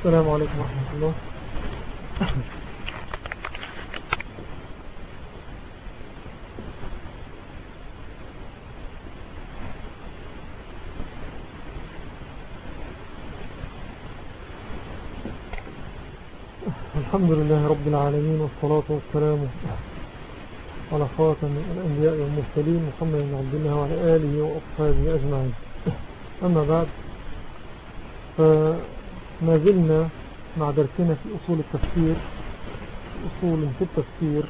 السلام عليكم ورحمة الله. الحمد لله رب العالمين والصلاة والسلام على خاتم الأنبياء والمرسلين محمد بن عبد الله وعلى آله وأصحابه أجمعين. أما بعد فما زلنا مع درسنا في أصول التفسير أصول في التفسير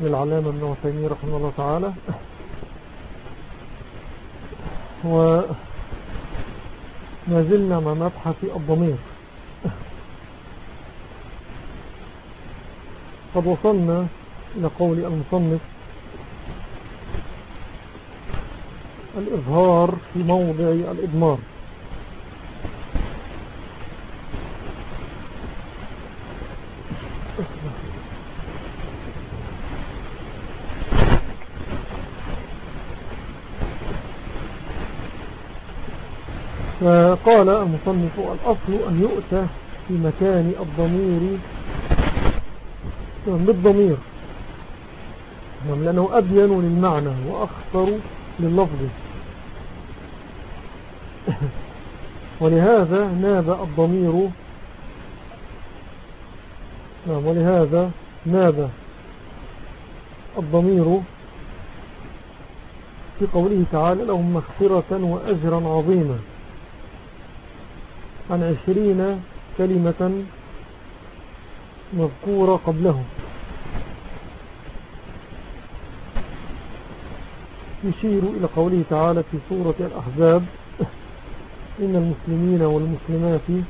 للعلامة ابن عثيمين رحمه الله تعالى. وما زلنا مع مبحث الضمير. قد وصلنا إلى قول المصنف الإظهار في موضع الإضمار. فقال المصنف الأصل أن يؤتى في مكان الضمير بالضمير لأنه أبين للمعنى وأخطر لللفظ. ولهذا ناب الضمير نعم ولهذا ناب الضمير في قوله تعالى لهم مغفرة وأجرا عظيما. عن عشرين كلمة مذكورة قبله يشير إلى قوله تعالى في سورة الأحزاب إن المسلمين والمسلمات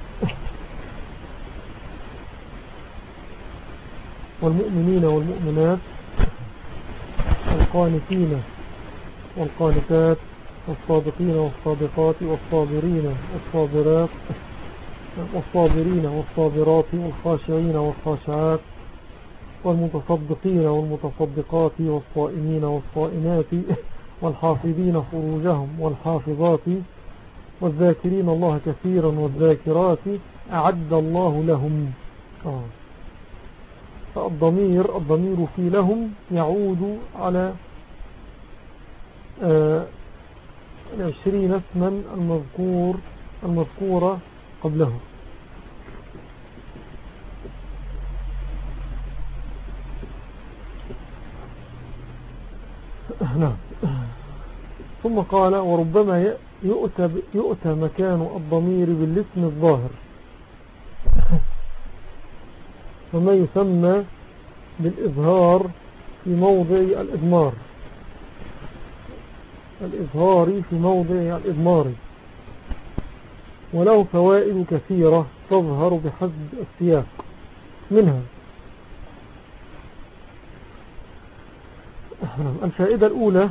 والمؤمنين والمؤمنات والقانتين والقانتات والصادقين والصادقات والصابرين والصابرات والصابرين والصابرات والخاشعين والخاشعات والمتصدقين والمتصدقات والصائمين والصائمات والحافظين فروجهم والحافظات والذاكرين الله كثيرا والذاكرات أعد الله لهم آه. فالضمير الضمير في لهم يعود على آه العشرين اسما المذكور المذكورة قبله. نعم. ثم قال وربما يؤتى, يؤتى مكان الضمير بالاسم الظاهر. وما يسمى بالإظهار في موضع الإضمار. الإظهار في موضع الإضمار. وله فوائد كثيرة تظهر بحسب السياق منها. الفائدة الأولى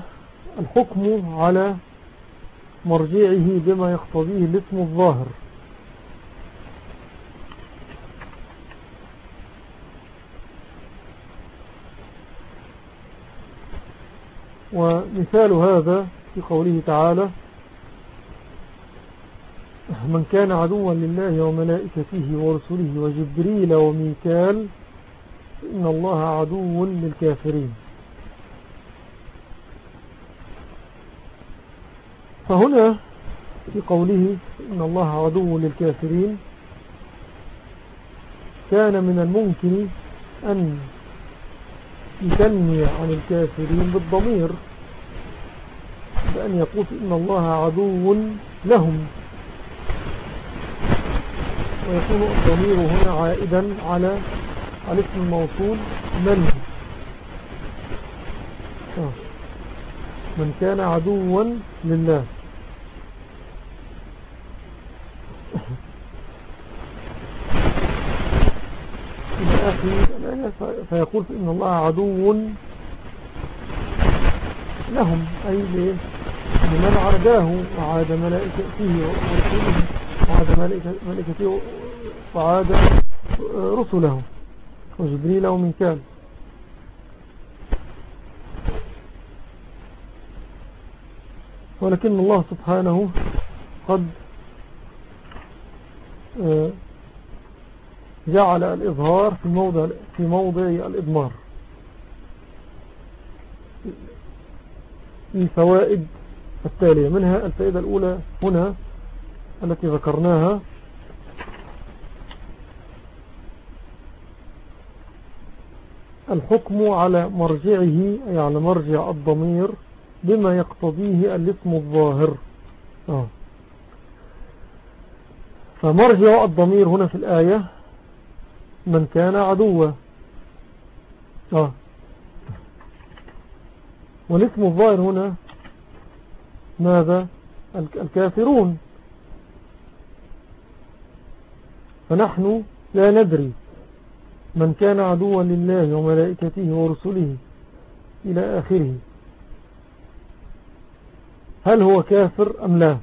الحكم على مرجعه بما يقتضيه الاسم الظاهر. ومثال هذا في قوله تعالى من كان عدوا لله وملائكته ورسله وجبريل وميكال إن الله عدو للكافرين. فهنا في قوله إن الله عدو للكافرين كان من الممكن أن يتنمي عن الكافرين بالضمير بأن يقول إن الله عدو لهم. ويكون الضمير هنا عائدا على الاسم الموصول من. آه. من كان عدوا لله. إلى آخر فيقول إن الله عدو لهم أي لمن عاداه وعاد ملائكته ورسوله. وعاد ملائكته وعاد رسله وجبريل ومنكال ولكن الله سبحانه قد جعل الإظهار في موضع, في موضع الإضمار. الفوائد التالية. منها الفائدة الأولى هنا التي ذكرناها. الحكم على مرجعه أي على مرجع الضمير بما يقتضيه الاسم الظاهر. آه. فمرجع الضمير هنا في الآية من كان عدوا. آه. والاسم الظاهر هنا ماذا؟ الكافرون. فنحن لا ندري من كان عدوا لله وملائكته ورسله إلى آخره. هل هو كافر أم لا؟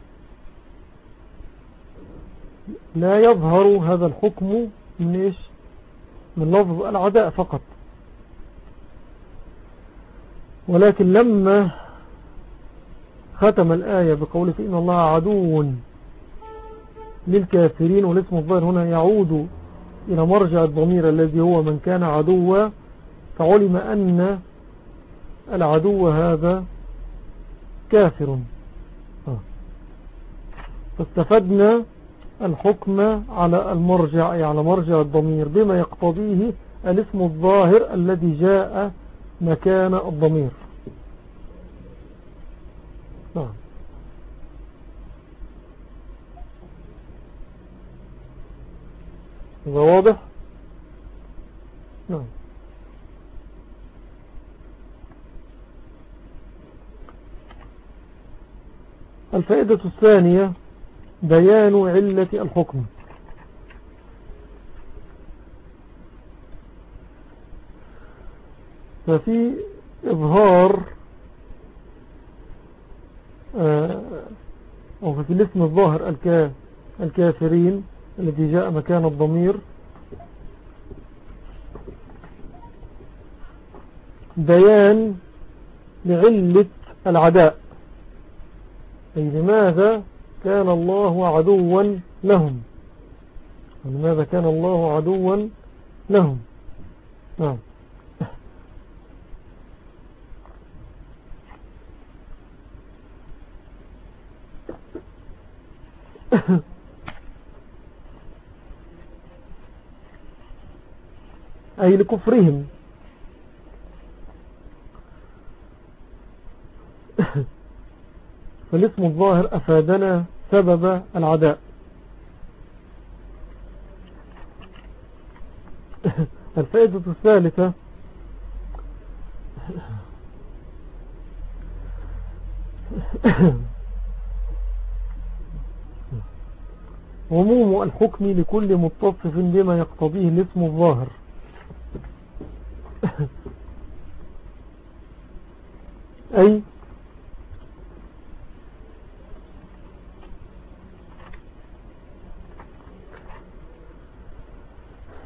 لا يظهر هذا الحكم من إيش؟ من لفظ العداء فقط. ولكن لما ختم الآية بقوله فإن الله عدو للكافرين والاسم الظاهر هنا يعود إلى مرجع الضمير الذي هو من كان عدوا فعلم أن العدو هذا كافر. آه. فاستفدنا الحكم على المرجع أي على مرجع الضمير بما يقتضيه الاسم الظاهر الذي جاء مكان الضمير. نعم هذا واضح؟ نعم. الفائدة الثانية بيان علة الحكم. ففي إظهار آه، أو في الاسم الظاهر الكافرين الذي جاء مكان الضمير. بيان لعلة العداء. أي لماذا كان الله عدوا لهم؟ لماذا كان الله عدوا لهم؟ نعم. أي لكفرهم. فالاسم الظاهر أفادنا سبب العداء. الفائدة الثالثة. عموم الحكم لكل متصف بما يقتضيه الاسم الظاهر. أي؟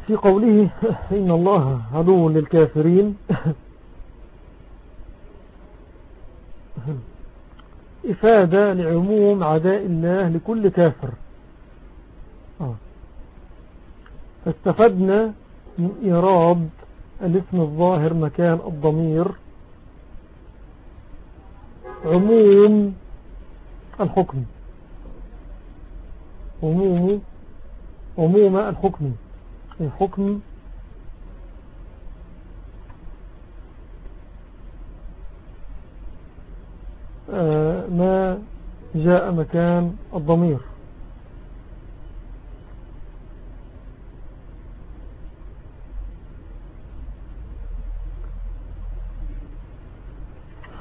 في قوله إن الله عدو للكافرين. إفادة لعموم عداء الله لكل كافر. آه. فاستفدنا من إيراد الاسم الظاهر مكان الضمير. عموم الحكم. عموم عموم الحكم. الحكم آه، ما جاء مكان الضمير.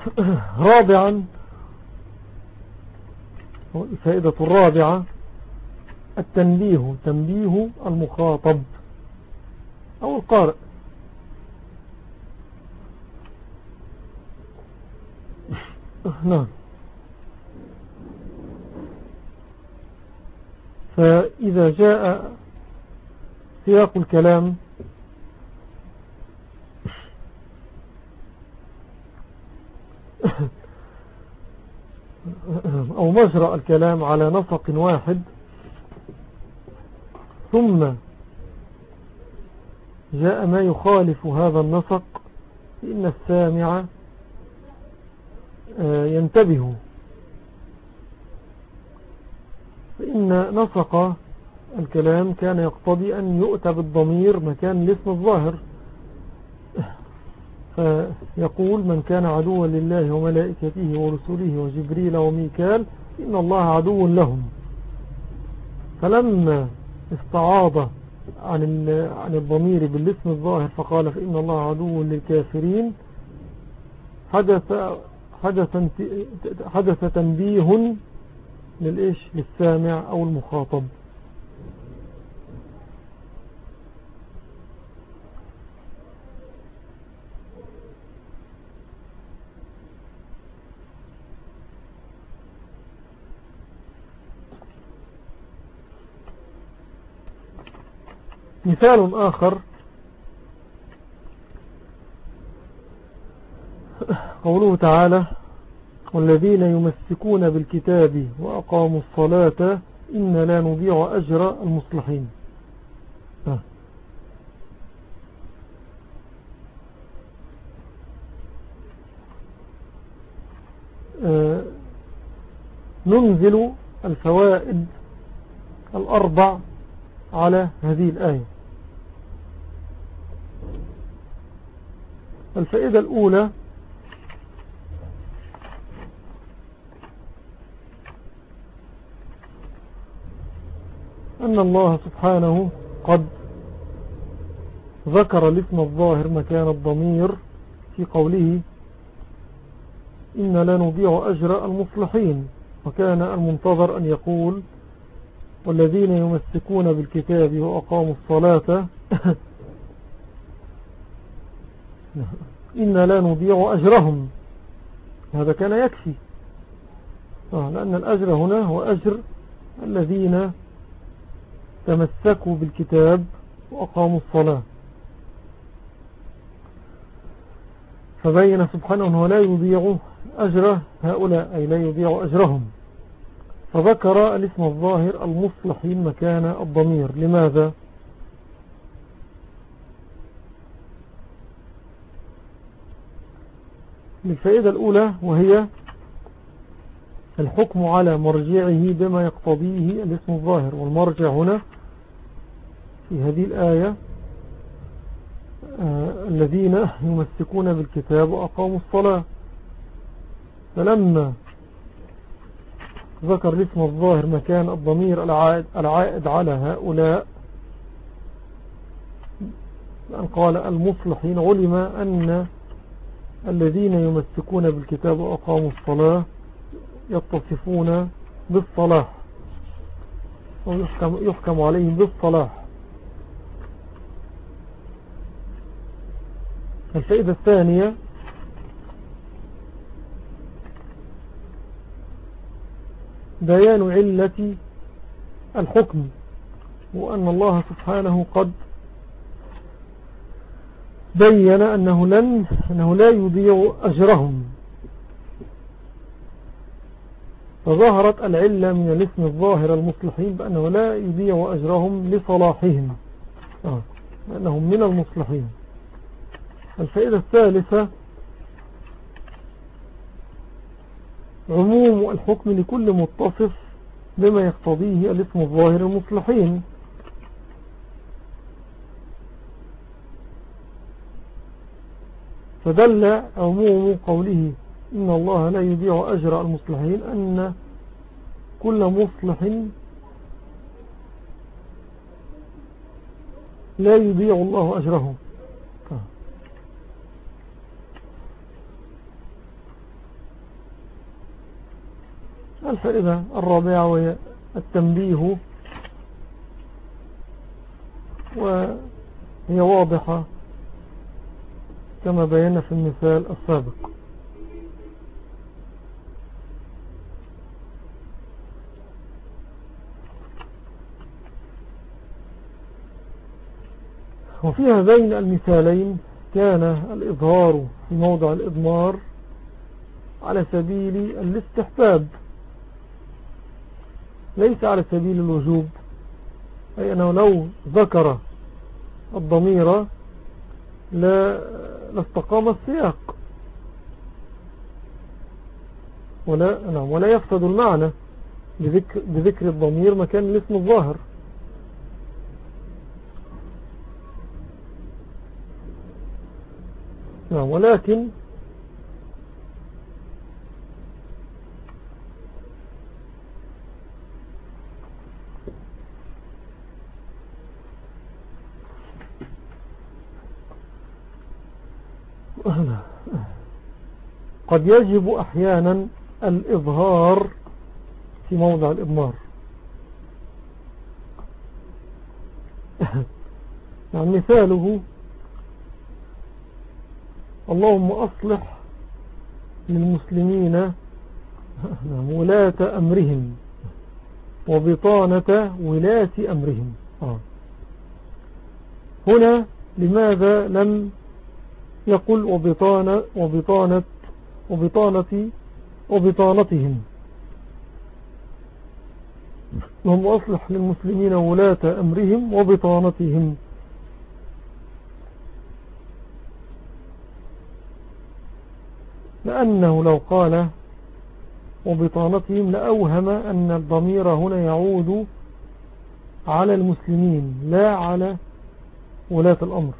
رابعا. الفائدة الرابعة. التنبيه تنبيه المخاطب أو القارئ. نعم. فإذا جاء سياق الكلام مجرى الكلام على نسق واحد ثم جاء ما يخالف هذا النسق فإن السامع آه، ينتبه. فإن نسق الكلام كان يقتضي أن يؤتى بالضمير مكان الاسم الظاهر. فيقول من كان عدوا لله وملائكته ورسوله وجبريل وميكال إن الله عدو لهم. فلما استعاض عن عن الضمير بالاسم الظاهر فقال فإن الله عدو للكافرين. حدث حدث حدث تنبيه للإيش؟ للسامع أو المخاطب. مثال آخر قوله تعالى والذين يمسكون بالكتاب وأقاموا الصلاة إن لا نضيع أجر المصلحين آه. آه. ننزل الفوائد الأربع على هذه الآية الفائدة الأولى أن الله سبحانه قد ذكر الاسم الظاهر مكان الضمير في قوله إن لا نضيع أجر المصلحين وكان المنتظر أن يقول والذين يمسكون بالكتاب وأقاموا الصلاة إن لا نضيع أجرهم. هذا كان يكفي. آه، لأن الأجر هنا هو أجر الذين تمسكوا بالكتاب وأقاموا الصلاة. فبين سبحانه أنه لا يضيع أجر هؤلاء أي لا يضيع أجرهم. فذكر الاسم الظاهر المصلحين مكان الضمير. لماذا؟ للفائدة الأولى وهي الحكم على مرجعه بما يقتضيه الاسم الظاهر. والمرجع هنا في هذه الآية آه الذين يمسكون بالكتاب وأقاموا الصلاة. فلما ذكر الاسم الظاهر مكان الضمير العائد, العائد على هؤلاء قال المصلحين علم أن الذين يمسكون بالكتاب وأقاموا الصلاة يتصفون بالصلاح ويحكم يحكم عليهم بالصلاح الفائدة الثانية بيان علة الحكم وأن الله سبحانه قد بين أنه, لن أنه لا يضيع أجرهم. فظهرت العلة من الاسم الظاهر المصلحين بأنه لا يضيع أجرهم لصلاحهم. آه. لأنهم من المصلحين. الفائدة الثالثة عموم الحكم لكل متصف بما يقتضيه الاسم الظاهر المصلحين. فدل عموم قوله إن الله لا يضيع أجر المصلحين أن كل مصلح لا يضيع الله أجره الفائدة الرابعة وهي التنبيه وهي واضحة. كما بينا في المثال السابق. وفي هذين المثالين كان الإظهار في موضع الإضمار على سبيل الاستحباب. ليس على سبيل الوجوب أي أنه لو ذكر الضمير لا لاستقام السياق. ولا, نعم ولا يفسد المعنى بذكر, بذكر الضمير مكان الاسم الظاهر. نعم ولكن قد يجب أحيانا الإظهار في موضع الإضمار. يعني مثاله اللهم أصلح للمسلمين ولاة أمرهم وبطانة ولاة أمرهم. آه. هنا لماذا لم يقول وبطانة وبطانة وبطانة وبطانتهم وهم أصلح للمسلمين ولاة أمرهم وبطانتهم. لأنه لو قال وبطانتهم لأوهم أن الضمير هنا يعود على المسلمين لا على ولاة الأمر.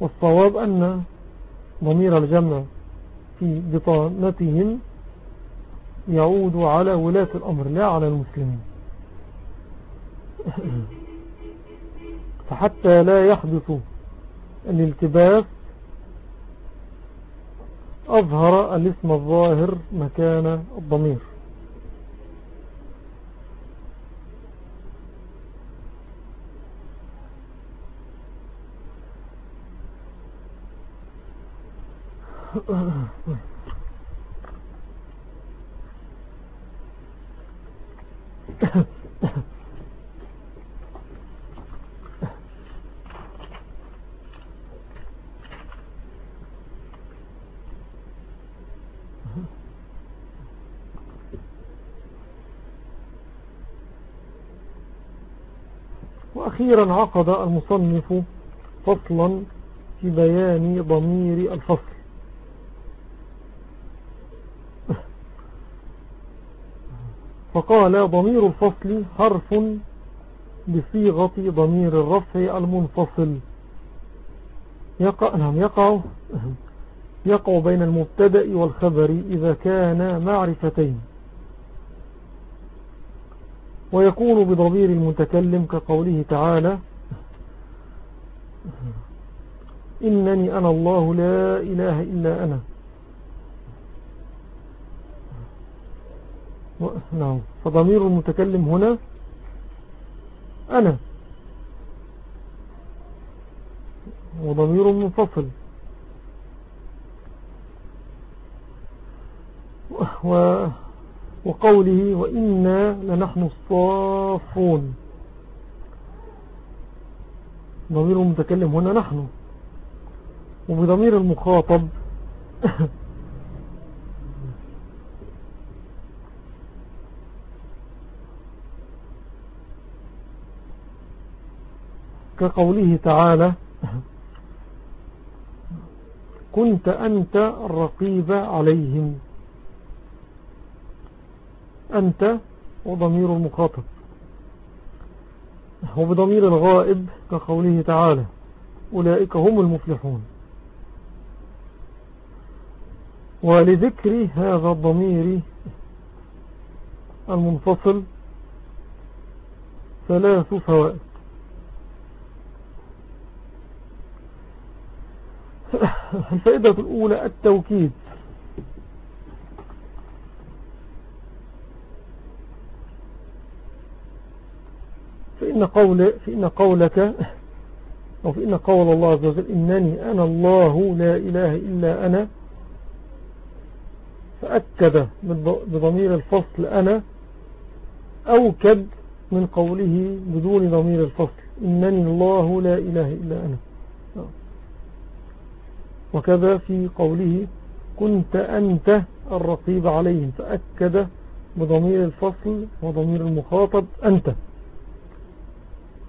والصواب أن ضمير الجمع في بطانتهم يعود على ولاة الأمر لا على المسلمين. فحتى لا يحدث الالتباس أظهر الاسم الظاهر مكان الضمير. وأخيرا عقد المصنف فصلا في بيان ضمير الفصل. فقال ضمير الفصل حرف بصيغة ضمير الرفع المنفصل. يقع, نعم يقع, يقع بين المبتدأ والخبر إذا كان معرفتين. ويكون بضمير المتكلم كقوله تعالى إنني أنا الله لا إله إلا أنا. نعم. فضمير المتكلم هنا أنا. وضمير منفصل. و وقوله وإنا لنحن الصافون. ضمير المتكلم هنا نحن. وبضمير المخاطب كقوله تعالى كنت أنت الرقيب عليهم. أنت وضمير المخاطب. وبضمير الغائب كقوله تعالى أولئك هم المفلحون. ولذكر هذا الضمير المنفصل ثلاث فوائد الفائدة الأولى التوكيد. فإن, قول فإن قولك أو فإن قول الله عز وجل إنني أنا الله لا إله إلا أنا فأكد بضمير الفصل أنا أوكد من قوله بدون ضمير الفصل إنني الله لا إله إلا أنا. وكذا في قوله كنت أنت الرقيب عليهم فأكد بضمير الفصل وضمير المخاطب أنت.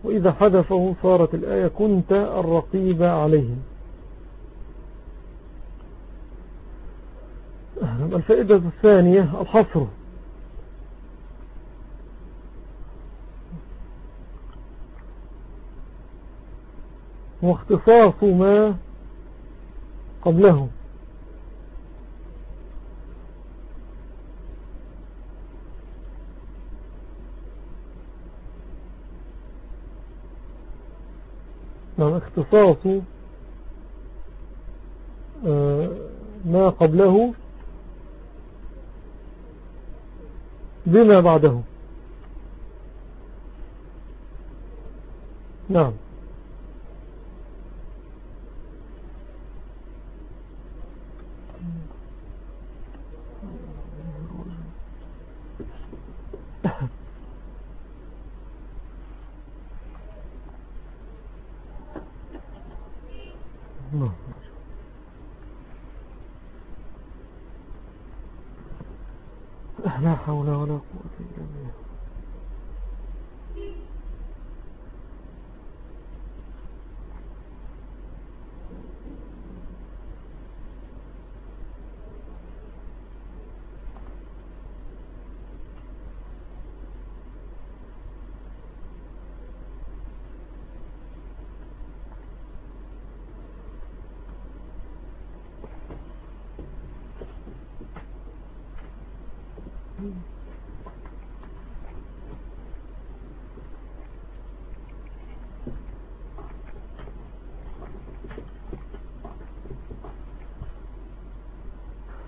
وإذا حذفه صارت الآية كنت الرقيب عليهم. الفائدة الثانية الحصر. واختصاص ما قبله نعم اختصاص آه، ما قبله بما بعده. نعم.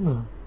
نعم